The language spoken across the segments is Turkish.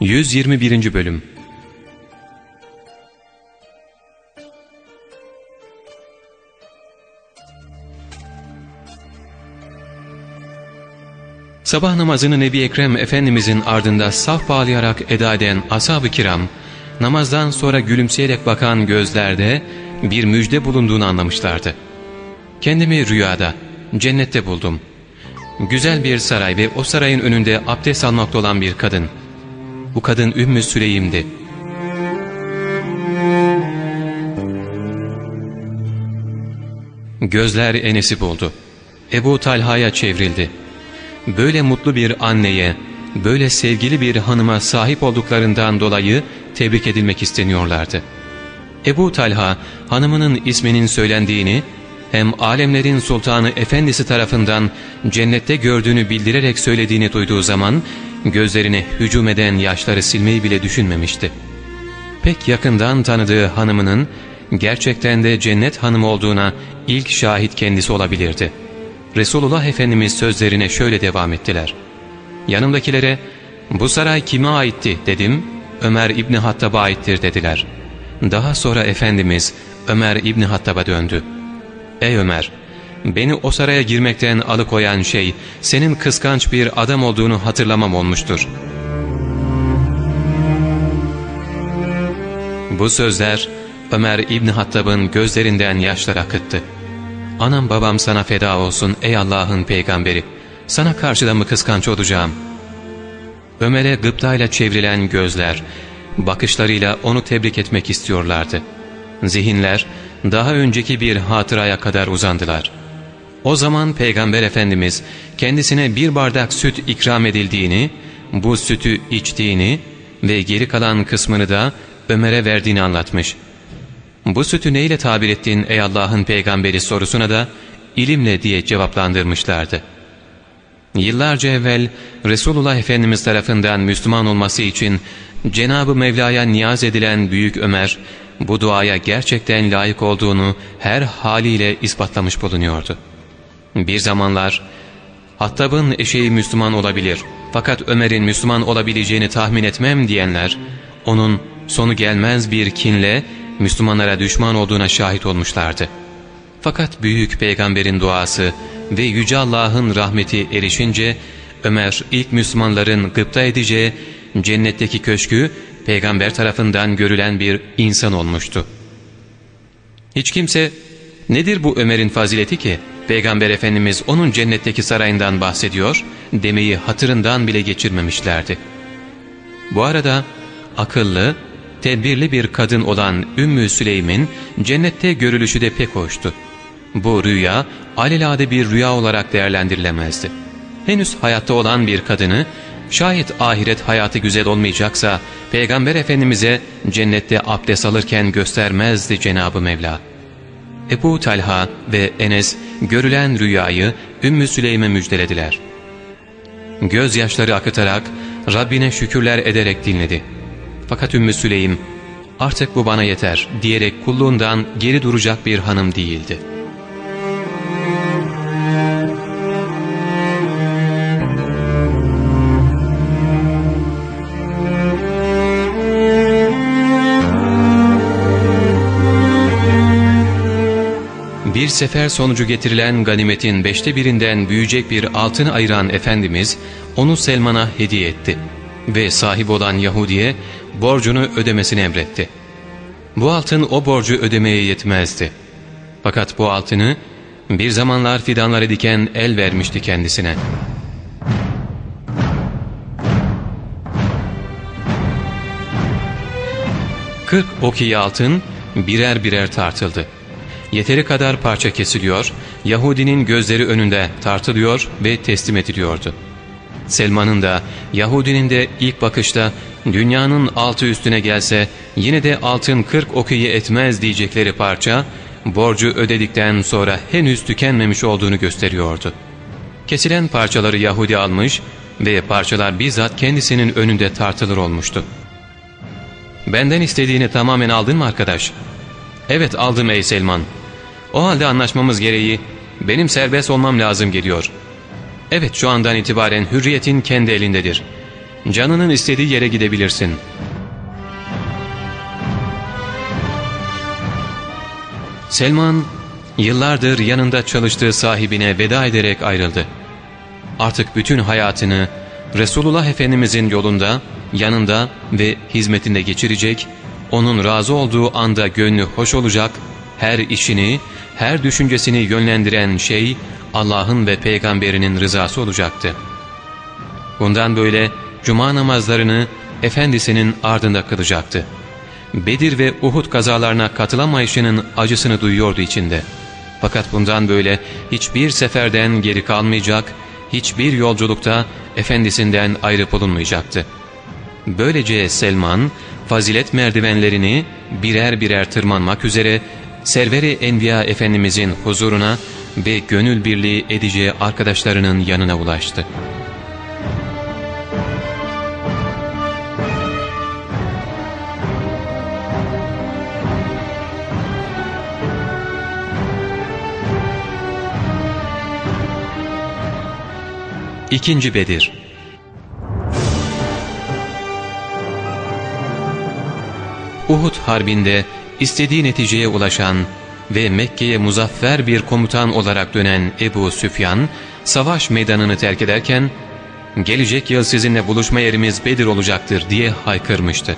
121. Bölüm Sabah namazını Nebi Ekrem Efendimizin ardında saf bağlayarak eda eden ashab-ı kiram, namazdan sonra gülümseyerek bakan gözlerde bir müjde bulunduğunu anlamışlardı. Kendimi rüyada, cennette buldum. Güzel bir saray ve o sarayın önünde abdest almakta olan bir kadın. Bu kadın Ümmü Süleym'di. Gözler Enes'i buldu. Ebu Talha'ya çevrildi. Böyle mutlu bir anneye, böyle sevgili bir hanıma sahip olduklarından dolayı tebrik edilmek isteniyorlardı. Ebu Talha hanımının isminin söylendiğini hem alemlerin sultanı efendisi tarafından cennette gördüğünü bildirerek söylediğini duyduğu zaman gözlerine hücum eden yaşları silmeyi bile düşünmemişti. Pek yakından tanıdığı hanımının gerçekten de cennet hanımı olduğuna ilk şahit kendisi olabilirdi. Resulullah Efendimiz sözlerine şöyle devam ettiler. Yanımdakilere bu saray kime aitti dedim, Ömer İbni Hattab'a aittir dediler. Daha sonra Efendimiz Ömer İbni Hattab'a döndü. Ey Ömer! Beni o saraya girmekten alıkoyan şey senin kıskanç bir adam olduğunu hatırlamam olmuştur. Bu sözler Ömer İbni Hattab'ın gözlerinden yaşlar akıttı. Anam babam sana feda olsun ey Allah'ın peygamberi. Sana karşı da mı kıskanç olacağım? Ömer'e gıptayla çevrilen gözler, bakışlarıyla onu tebrik etmek istiyorlardı. Zihinler daha önceki bir hatıraya kadar uzandılar. O zaman Peygamber Efendimiz kendisine bir bardak süt ikram edildiğini, bu sütü içtiğini ve geri kalan kısmını da Ömer'e verdiğini anlatmış. Bu sütü neyle tabir ettin ey Allah'ın peygamberi sorusuna da ilimle diye cevaplandırmışlardı. Yıllarca evvel Resulullah Efendimiz tarafından Müslüman olması için Cenab-ı Mevla'ya niyaz edilen Büyük Ömer, bu duaya gerçekten layık olduğunu her haliyle ispatlamış bulunuyordu. Bir zamanlar, Hattab'ın eşeği Müslüman olabilir fakat Ömer'in Müslüman olabileceğini tahmin etmem diyenler, onun sonu gelmez bir kinle Müslümanlara düşman olduğuna şahit olmuşlardı. Fakat büyük peygamberin duası ve Yüce Allah'ın rahmeti erişince Ömer ilk Müslümanların gıpta edeceği cennetteki köşkü peygamber tarafından görülen bir insan olmuştu. Hiç kimse nedir bu Ömer'in fazileti ki peygamber efendimiz onun cennetteki sarayından bahsediyor demeyi hatırından bile geçirmemişlerdi. Bu arada akıllı, tedbirli bir kadın olan Ümmü Süleym'in cennette görülüşü de pek hoştu. Bu rüya alelade bir rüya olarak değerlendirilemezdi. Henüz hayatta olan bir kadını şayet ahiret hayatı güzel olmayacaksa Peygamber Efendimiz'e cennette abdest alırken göstermezdi Cenab-ı Mevla. Ebu Talha ve Enes görülen rüyayı Ümmü Süleym'e müjdelediler. Gözyaşları akıtarak Rabbine şükürler ederek dinledi. Fakat Ümmü Süleym artık bu bana yeter diyerek kulluğundan geri duracak bir hanım değildi. Sefer sonucu getirilen ganimetin beşte birinden büyüyecek bir altını ayıran Efendimiz onu Selman'a hediye etti ve sahip olan Yahudi'ye borcunu ödemesini emretti. Bu altın o borcu ödemeye yetmezdi. Fakat bu altını bir zamanlar fidanları diken el vermişti kendisine. Kırk okiye altın birer birer tartıldı. Yeteri kadar parça kesiliyor, Yahudinin gözleri önünde tartılıyor ve teslim ediliyordu. Selman'ın da Yahudinin de ilk bakışta dünyanın altı üstüne gelse yine de altın kırk okuyu etmez diyecekleri parça borcu ödedikten sonra henüz tükenmemiş olduğunu gösteriyordu. Kesilen parçaları Yahudi almış ve parçalar bizzat kendisinin önünde tartılır olmuştu. ''Benden istediğini tamamen aldın mı arkadaş?'' ''Evet aldım ey Selman. O halde anlaşmamız gereği benim serbest olmam lazım geliyor. Evet şu andan itibaren hürriyetin kendi elindedir. Canının istediği yere gidebilirsin. Selman yıllardır yanında çalıştığı sahibine veda ederek ayrıldı. Artık bütün hayatını Resulullah Efendimizin yolunda, yanında ve hizmetinde geçirecek, onun razı olduğu anda gönlü hoş olacak, her işini, her düşüncesini yönlendiren şey Allah'ın ve peygamberinin rızası olacaktı. Bundan böyle cuma namazlarını efendisinin ardında kılacaktı. Bedir ve Uhud kazalarına katılamayışının acısını duyuyordu içinde. Fakat bundan böyle hiçbir seferden geri kalmayacak, hiçbir yolculukta efendisinden ayrı bulunmayacaktı. Böylece Selman, fazilet merdivenlerini birer birer tırmanmak üzere Serveri Enbiya Efendimizin huzuruna ve gönül birliği edeceği arkadaşlarının yanına ulaştı. İkinci Bedir Uhud Harbi'nde istediği neticeye ulaşan ve Mekke'ye muzaffer bir komutan olarak dönen Ebu Süfyan, savaş meydanını terk ederken, ''Gelecek yıl sizinle buluşma yerimiz Bedir olacaktır.'' diye haykırmıştı.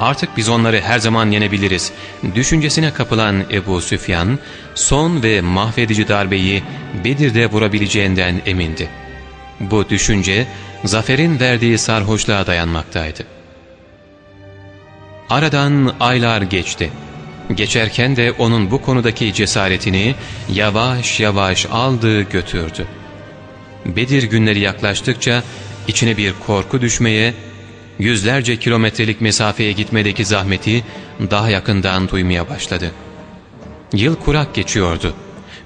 Artık biz onları her zaman yenebiliriz. Düşüncesine kapılan Ebu Süfyan, son ve mahvedici darbeyi Bedir'de vurabileceğinden emindi. Bu düşünce, zaferin verdiği sarhoşluğa dayanmaktaydı. Aradan aylar geçti. Geçerken de onun bu konudaki cesaretini yavaş yavaş aldı götürdü. Bedir günleri yaklaştıkça içine bir korku düşmeye, yüzlerce kilometrelik mesafeye gitmedeki zahmeti daha yakından duymaya başladı. Yıl kurak geçiyordu.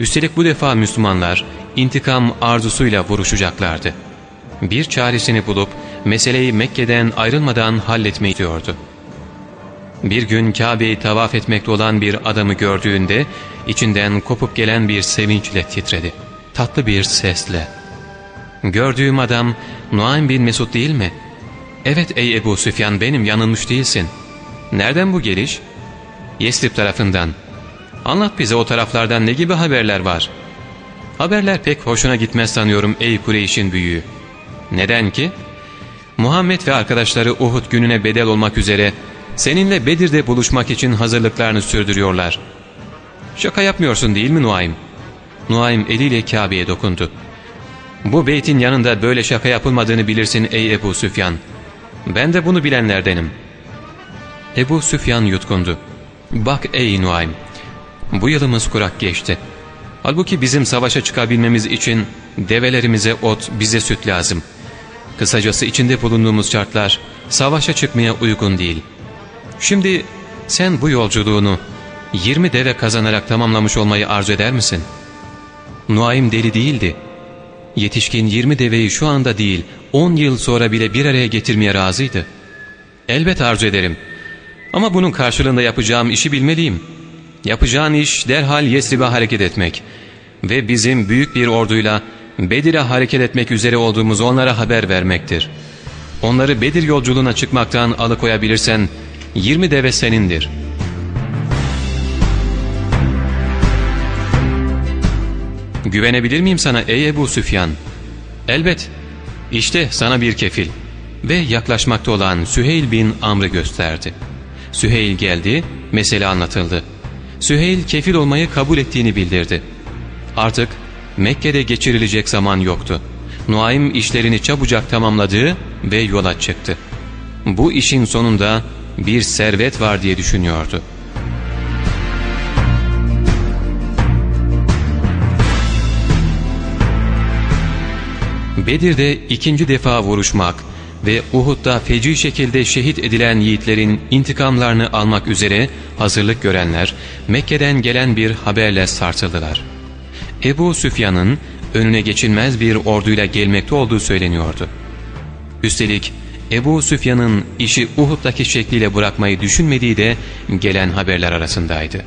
Üstelik bu defa Müslümanlar intikam arzusuyla vuruşacaklardı. Bir çaresini bulup meseleyi Mekke'den ayrılmadan halletmeyi diyordu. Bir gün Kabe'yi tavaf etmekte olan bir adamı gördüğünde içinden kopup gelen bir sevinçle titredi. Tatlı bir sesle. Gördüğüm adam Nuaym bin Mesud değil mi? Evet ey Ebu Süfyan benim yanılmış değilsin. Nereden bu geliş? Yesrib tarafından. Anlat bize o taraflardan ne gibi haberler var? Haberler pek hoşuna gitmez sanıyorum ey Kureyş'in büyüğü. Neden ki? Muhammed ve arkadaşları Uhud gününe bedel olmak üzere Seninle Bedir'de buluşmak için hazırlıklarını sürdürüyorlar. Şaka yapmıyorsun değil mi Nuaym? Nuaym eliyle Kabe'ye dokundu. Bu beytin yanında böyle şaka yapılmadığını bilirsin ey Ebu Süfyan. Ben de bunu bilenlerdenim. Ebu Süfyan yutkundu. Bak ey Nuaym, bu yılımız kurak geçti. Halbuki bizim savaşa çıkabilmemiz için develerimize ot, bize süt lazım. Kısacası içinde bulunduğumuz şartlar savaşa çıkmaya uygun değil.'' Şimdi sen bu yolculuğunu 20 deve kazanarak tamamlamış olmayı arzu eder misin? Nuaym deli değildi. Yetişkin 20 deveyi şu anda değil 10 yıl sonra bile bir araya getirmeye razıydı. Elbet arzu ederim. Ama bunun karşılığında yapacağım işi bilmeliyim. Yapacağın iş derhal Yesrib'e hareket etmek. Ve bizim büyük bir orduyla Bedir'e hareket etmek üzere olduğumuz onlara haber vermektir. Onları Bedir yolculuğuna çıkmaktan alıkoyabilirsen Yirmi deve senindir. Güvenebilir miyim sana ey Ebu Süfyan? Elbet. İşte sana bir kefil. Ve yaklaşmakta olan Süheyl bin Amr'ı gösterdi. Süheyl geldi, mesele anlatıldı. Süheyl kefil olmayı kabul ettiğini bildirdi. Artık Mekke'de geçirilecek zaman yoktu. Nuaym işlerini çabucak tamamladı ve yola çıktı. Bu işin sonunda bir servet var diye düşünüyordu. Bedir'de ikinci defa vuruşmak ve Uhud'da feci şekilde şehit edilen yiğitlerin intikamlarını almak üzere hazırlık görenler Mekke'den gelen bir haberle sarsıldılar. Ebu Süfyan'ın önüne geçilmez bir orduyla gelmekte olduğu söyleniyordu. Üstelik Ebu Süfyan'ın işi Uhud'daki şekliyle bırakmayı düşünmediği de gelen haberler arasındaydı.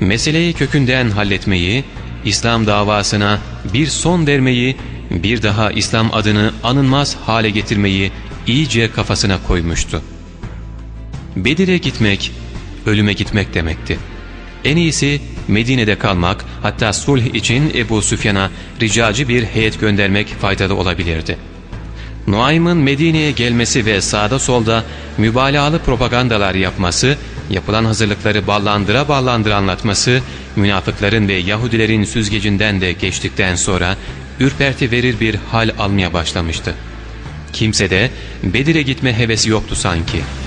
Meseleyi kökünden halletmeyi, İslam davasına bir son vermeyi bir daha İslam adını anılmaz hale getirmeyi iyice kafasına koymuştu. Bedir'e gitmek, ölüme gitmek demekti. En iyisi Medine'de kalmak hatta sulh için Ebu Süfyan'a ricacı bir heyet göndermek faydalı olabilirdi. Nuaym'ın Medine'ye gelmesi ve sağda solda mübalağalı propagandalar yapması, yapılan hazırlıkları ballandıra ballandıra anlatması, münafıkların ve Yahudilerin süzgecinden de geçtikten sonra ürperti verir bir hal almaya başlamıştı. Kimse de Bedir'e gitme hevesi yoktu sanki.''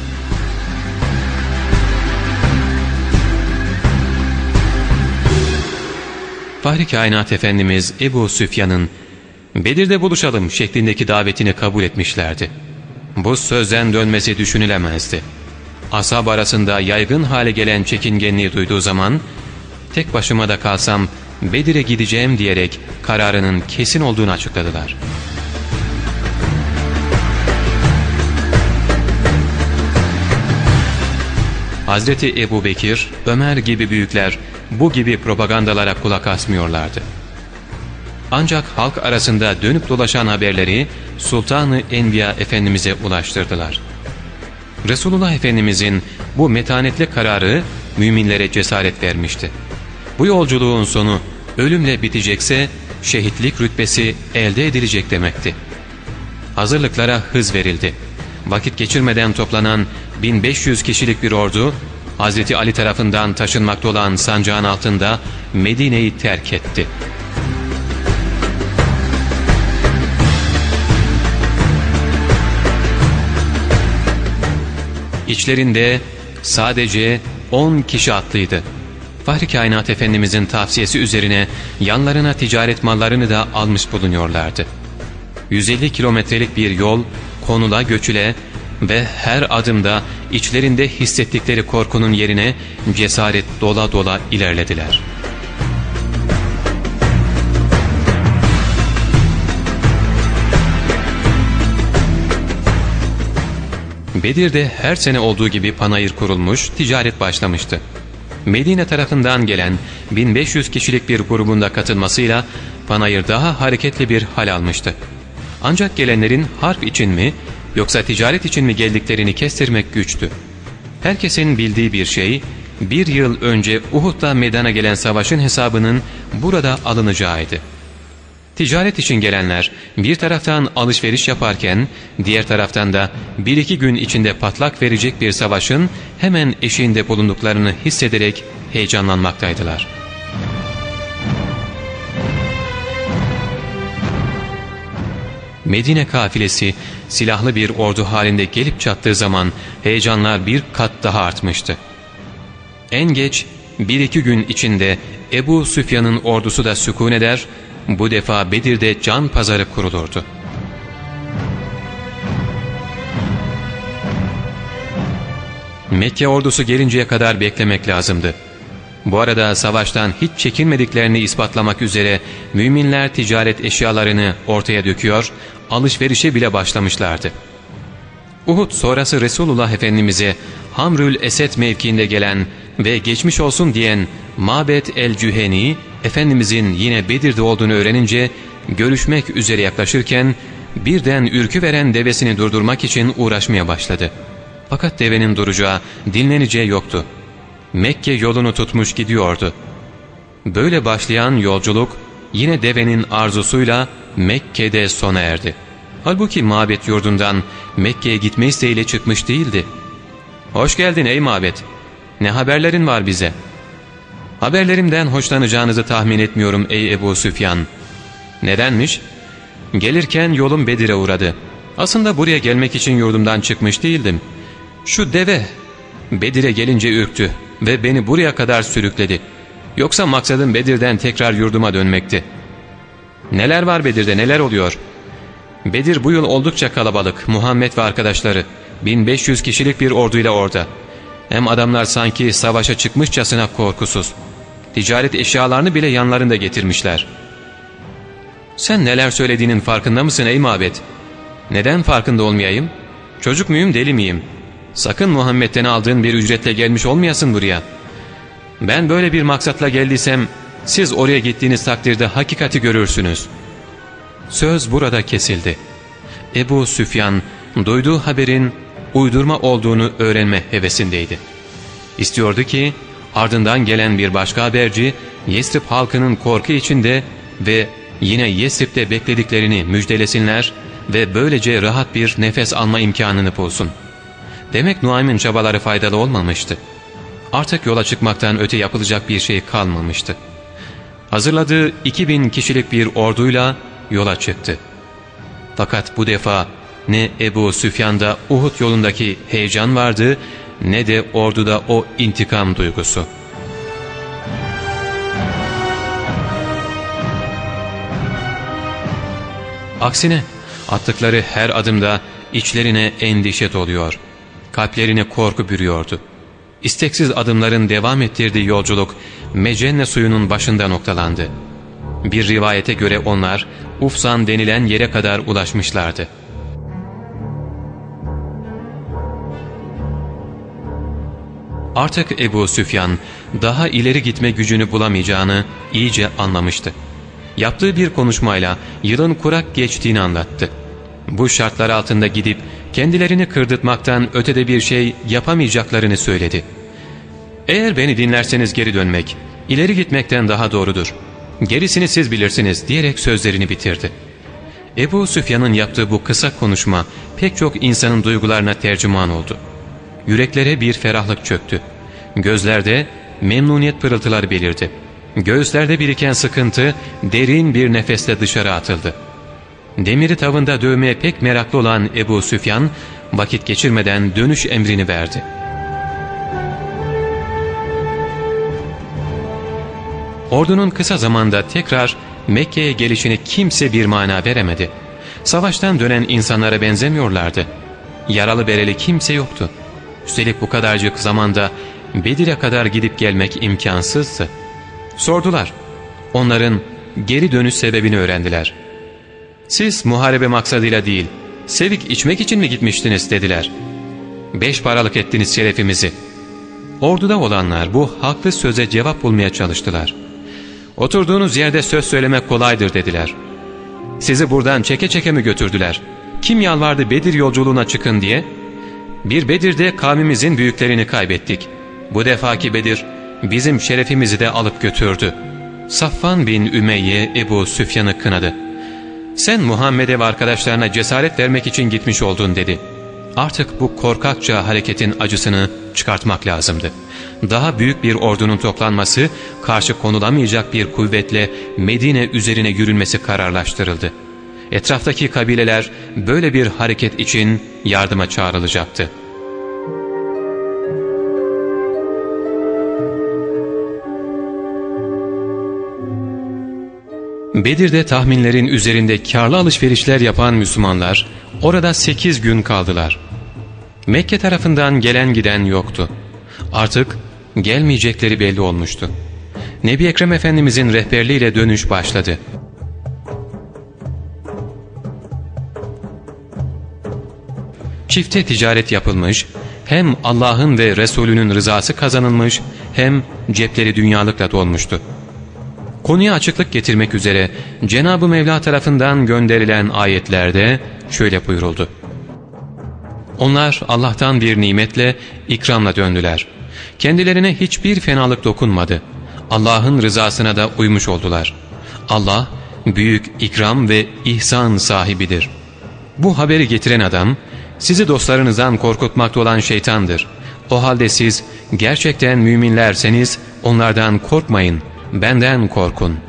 Fahri Kainat Efendimiz Ebu Süfyan'ın Bedir'de buluşalım şeklindeki davetini kabul etmişlerdi. Bu sözden dönmesi düşünülemezdi. Asab arasında yaygın hale gelen çekingenliği duyduğu zaman tek başıma da kalsam Bedir'e gideceğim diyerek kararının kesin olduğunu açıkladılar. Hazreti Ebu Bekir, Ömer gibi büyükler bu gibi propagandalara kulak asmıyorlardı. Ancak halk arasında dönüp dolaşan haberleri Sultanı Enbiya Efendimiz'e ulaştırdılar. Resulullah Efendimiz'in bu metanetli kararı müminlere cesaret vermişti. Bu yolculuğun sonu ölümle bitecekse şehitlik rütbesi elde edilecek demekti. Hazırlıklara hız verildi. Vakit geçirmeden toplanan 1500 kişilik bir ordu Hazreti Ali tarafından taşınmakta olan sancağın altında Medine'yi terk etti. İçlerinde sadece 10 kişi atlıydı. Fahri Kainat Efendimizin tavsiyesi üzerine yanlarına ticaret mallarını da almış bulunuyorlardı. 150 kilometrelik bir yol konula göçüle ve her adımda içlerinde hissettikleri korkunun yerine cesaret dola dola ilerlediler. Bedir'de her sene olduğu gibi panayır kurulmuş, ticaret başlamıştı. Medine tarafından gelen 1500 kişilik bir grubunda katılmasıyla panayır daha hareketli bir hal almıştı. Ancak gelenlerin harp için mi yoksa ticaret için mi geldiklerini kestirmek güçtü. Herkesin bildiği bir şey, bir yıl önce Uhud'da meydana gelen savaşın hesabının burada alınacağıydı. Ticaret için gelenler bir taraftan alışveriş yaparken diğer taraftan da bir iki gün içinde patlak verecek bir savaşın hemen eşiğinde bulunduklarını hissederek heyecanlanmaktaydılar. Medine kafilesi silahlı bir ordu halinde gelip çattığı zaman heyecanlar bir kat daha artmıştı. En geç bir iki gün içinde Ebu Süfyan'ın ordusu da sükun eder, bu defa Bedir'de can pazarı kurulurdu. Mekke ordusu gelinceye kadar beklemek lazımdı. Bu arada savaştan hiç çekinmediklerini ispatlamak üzere müminler ticaret eşyalarını ortaya döküyor, alışverişe bile başlamışlardı. Uhud sonrası Resulullah Efendimiz'e Hamrül Esed mevkiinde gelen ve geçmiş olsun diyen Mabet el-Cüheni, Efendimizin yine Bedir'de olduğunu öğrenince görüşmek üzere yaklaşırken birden ürkü veren devesini durdurmak için uğraşmaya başladı. Fakat devenin duracağı, dinleneceği yoktu. Mekke yolunu tutmuş gidiyordu. Böyle başlayan yolculuk yine devenin arzusuyla Mekke'de sona erdi. Halbuki mabet yurdundan Mekke'ye gitme isteğiyle çıkmış değildi. ''Hoş geldin ey mabet. Ne haberlerin var bize?'' ''Haberlerimden hoşlanacağınızı tahmin etmiyorum ey Ebu Süfyan.'' ''Nedenmiş?'' ''Gelirken yolum Bedir'e uğradı. Aslında buraya gelmek için yurdumdan çıkmış değildim. Şu deve Bedir'e gelince ürktü ve beni buraya kadar sürükledi. Yoksa maksadım Bedir'den tekrar yurduma dönmekti. Neler var Bedir'de neler oluyor? Bedir bu yıl oldukça kalabalık Muhammed ve arkadaşları. 1500 kişilik bir orduyla orada. Hem adamlar sanki savaşa çıkmışçasına korkusuz. Ticaret eşyalarını bile yanlarında getirmişler. Sen neler söylediğinin farkında mısın ey mabet? Neden farkında olmayayım? Çocuk muyum deli miyim? Sakın Muhammed'den aldığın bir ücretle gelmiş olmayasın buraya. Ben böyle bir maksatla geldiysem siz oraya gittiğiniz takdirde hakikati görürsünüz. Söz burada kesildi. Ebu Süfyan duyduğu haberin uydurma olduğunu öğrenme hevesindeydi. İstiyordu ki ardından gelen bir başka haberci Yesrib halkının korku içinde ve yine Yesrib'de beklediklerini müjdelesinler ve böylece rahat bir nefes alma imkanını bulsun. Demek Nuaym'ın çabaları faydalı olmamıştı. Artık yola çıkmaktan öte yapılacak bir şey kalmamıştı. Hazırladığı 2000 kişilik bir orduyla yola çıktı. Fakat bu defa ne Ebu Süfyan'da Uhud yolundaki heyecan vardı ne de orduda o intikam duygusu. Aksine attıkları her adımda içlerine endişe doluyor. Kalplerine korku bürüyordu. İsteksiz adımların devam ettirdiği yolculuk Mecenne suyunun başında noktalandı. Bir rivayete göre onlar Ufsan denilen yere kadar ulaşmışlardı. Artık Ebu Süfyan daha ileri gitme gücünü bulamayacağını iyice anlamıştı. Yaptığı bir konuşmayla yılın kurak geçtiğini anlattı. Bu şartlar altında gidip kendilerini kırdırtmaktan ötede bir şey yapamayacaklarını söyledi. Eğer beni dinlerseniz geri dönmek, ileri gitmekten daha doğrudur. Gerisini siz bilirsiniz diyerek sözlerini bitirdi. Ebu Süfyan'ın yaptığı bu kısa konuşma pek çok insanın duygularına tercüman oldu. Yüreklere bir ferahlık çöktü. Gözlerde memnuniyet pırıltıları belirdi. Göğüslerde biriken sıkıntı derin bir nefesle dışarı atıldı. Demiri tavında dövmeye pek meraklı olan Ebu Süfyan vakit geçirmeden dönüş emrini verdi. Ordunun kısa zamanda tekrar Mekke'ye gelişini kimse bir mana veremedi. Savaştan dönen insanlara benzemiyorlardı. Yaralı bereli kimse yoktu. Üstelik bu kadarcık zamanda Bedir'e kadar gidip gelmek imkansızdı. Sordular. Onların geri dönüş sebebini öğrendiler. Siz muharebe maksadıyla değil, sevik içmek için mi gitmiştiniz dediler. Beş paralık ettiniz şerefimizi. Orduda olanlar bu haklı söze cevap bulmaya çalıştılar. Oturduğunuz yerde söz söylemek kolaydır dediler. Sizi buradan çeke çeke mi götürdüler? Kim yalvardı Bedir yolculuğuna çıkın diye? Bir Bedir'de kavmimizin büyüklerini kaybettik. Bu defaki Bedir bizim şerefimizi de alıp götürdü. Safvan bin Ümeyye Ebu Süfyan'ı kınadı. Sen Muhammed'e ve arkadaşlarına cesaret vermek için gitmiş oldun dedi. Artık bu korkakça hareketin acısını çıkartmak lazımdı. Daha büyük bir ordunun toplanması, karşı konulamayacak bir kuvvetle Medine üzerine yürünmesi kararlaştırıldı. Etraftaki kabileler böyle bir hareket için yardıma çağrılacaktı. Bedir'de tahminlerin üzerinde karlı alışverişler yapan Müslümanlar orada 8 gün kaldılar. Mekke tarafından gelen giden yoktu. Artık gelmeyecekleri belli olmuştu. Nebi Ekrem Efendimizin rehberliğiyle dönüş başladı. Çifte ticaret yapılmış, hem Allah'ın ve Resulünün rızası kazanılmış, hem cepleri dünyalıkla dolmuştu. Konuya açıklık getirmek üzere Cenab-ı Mevla tarafından gönderilen ayetlerde şöyle buyuruldu. Onlar Allah'tan bir nimetle, ikramla döndüler. Kendilerine hiçbir fenalık dokunmadı. Allah'ın rızasına da uymuş oldular. Allah büyük ikram ve ihsan sahibidir. Bu haberi getiren adam, sizi dostlarınızdan korkutmakta olan şeytandır. O halde siz gerçekten müminlerseniz onlardan korkmayın, benden korkun.''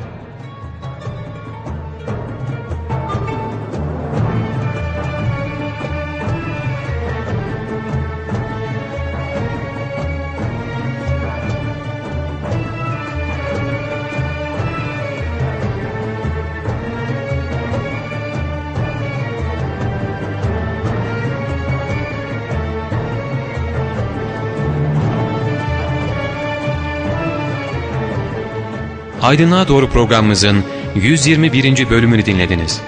Aydınlığa Doğru programımızın 121. bölümünü dinlediniz.